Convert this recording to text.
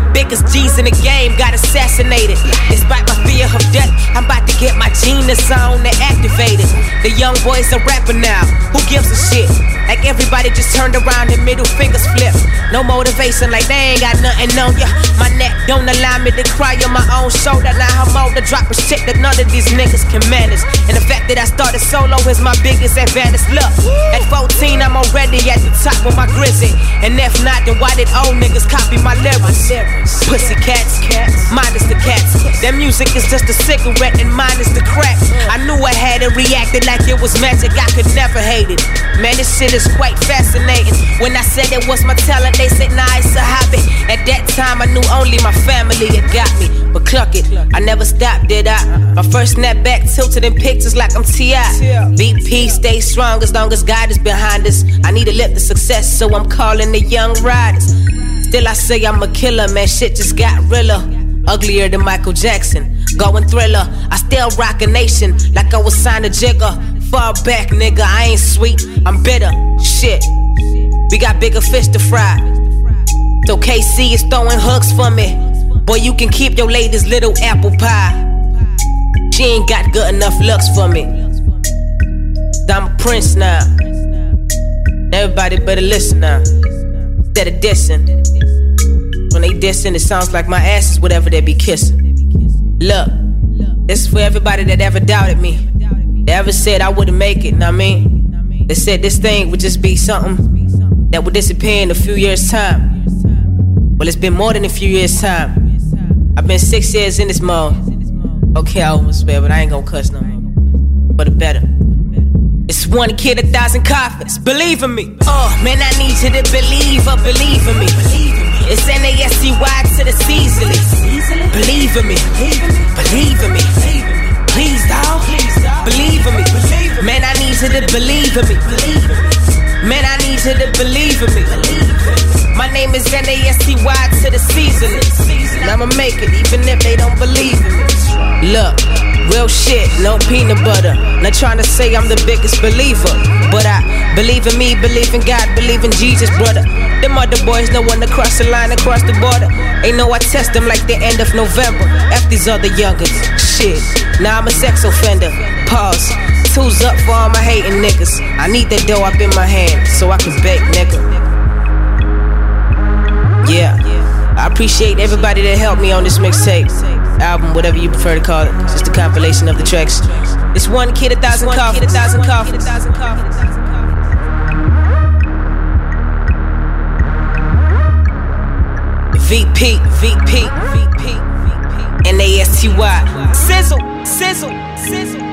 niggas G's in the game got assassinated. Despite my fear of death, I'm about to get my genius on and activated. The young boys are rapping now. Who gives a shit? Like everybody just turned around and middle fingers flip. No motivation, like they ain't got nothing on ya. My neck don't allow me to cry on my own shoulder. Now I'm older, dropping shit that none of these niggas can manage. And the fact that I started solo is my biggest advantage. Look, at 14, I'm already at the top of my grizzly. And if not, then why did old niggas copy my lyrics? Pussy cats, minus the cats. That music is just a cigarette and mine is the crack. Reacted like it was magic. I could never hate it. Man, this shit is quite fascinating. When I said it was my talent, they said, nah, it's a hobby. At that time, I knew only my family had got me. But cluck it, I never stopped, did I? My first snapback tilted in pictures like I'm T.I. VP, stay strong as long as God is behind us. I need to lift the success, so I'm calling the young riders. Still, I say I'm a killer, man. Shit just got realer. Uglier than Michael Jackson. Going thriller. I still rock a nation like I was signed a jigger. Far back, nigga. I ain't sweet. I'm bitter. Shit. We got bigger fish to fry. So KC is throwing hooks for me. Boy, you can keep your lady's little apple pie. She ain't got good enough looks for me. I'm a prince now. Everybody better listen now. Instead of dissing. When they dissing, it sounds like my ass is whatever they be kissing. Look, this is for everybody that ever doubted me. That ever said I wouldn't make it, know I mean? They said this thing would just be something that would disappear in a few years' time. Well, it's been more than a few years' time. I've been six years in this mode. Okay, I almost swear, but I ain't gonna cuss no more. For the better. It's one kid, a thousand coffins. Believe in me. Oh, man, I need you to believe or believe in me. It's N A S T Y to the Caesarly. Believe in me. Believe in me. Please, dog. Believe in me. Man, I need you to believe in me. Man, I need you to believe in me. My name is N A S T Y to the Caesarly. And I'ma make it even if they don't believe in me. Look. Real shit, no peanut butter. Not trying to say I'm the biggest believer, but I believe in me, believe in God, believe in Jesus, brother. Them other boys know when to cross the line across the border. Ain't no I test them like the end of November. F these other youngins, shit. Now I'm a sex offender. Pause. Two's up for all my hating niggas. I need that dough up in my hand so I can bake, nigga. Yeah. I appreciate everybody that helped me on this mixtape album, whatever you prefer to call it. It's just a compilation of the tracks. It's one kid, a thousand coffins. a thousand coffins. VP, VP, VP, N A S T Y. Sizzle, sizzle, sizzle.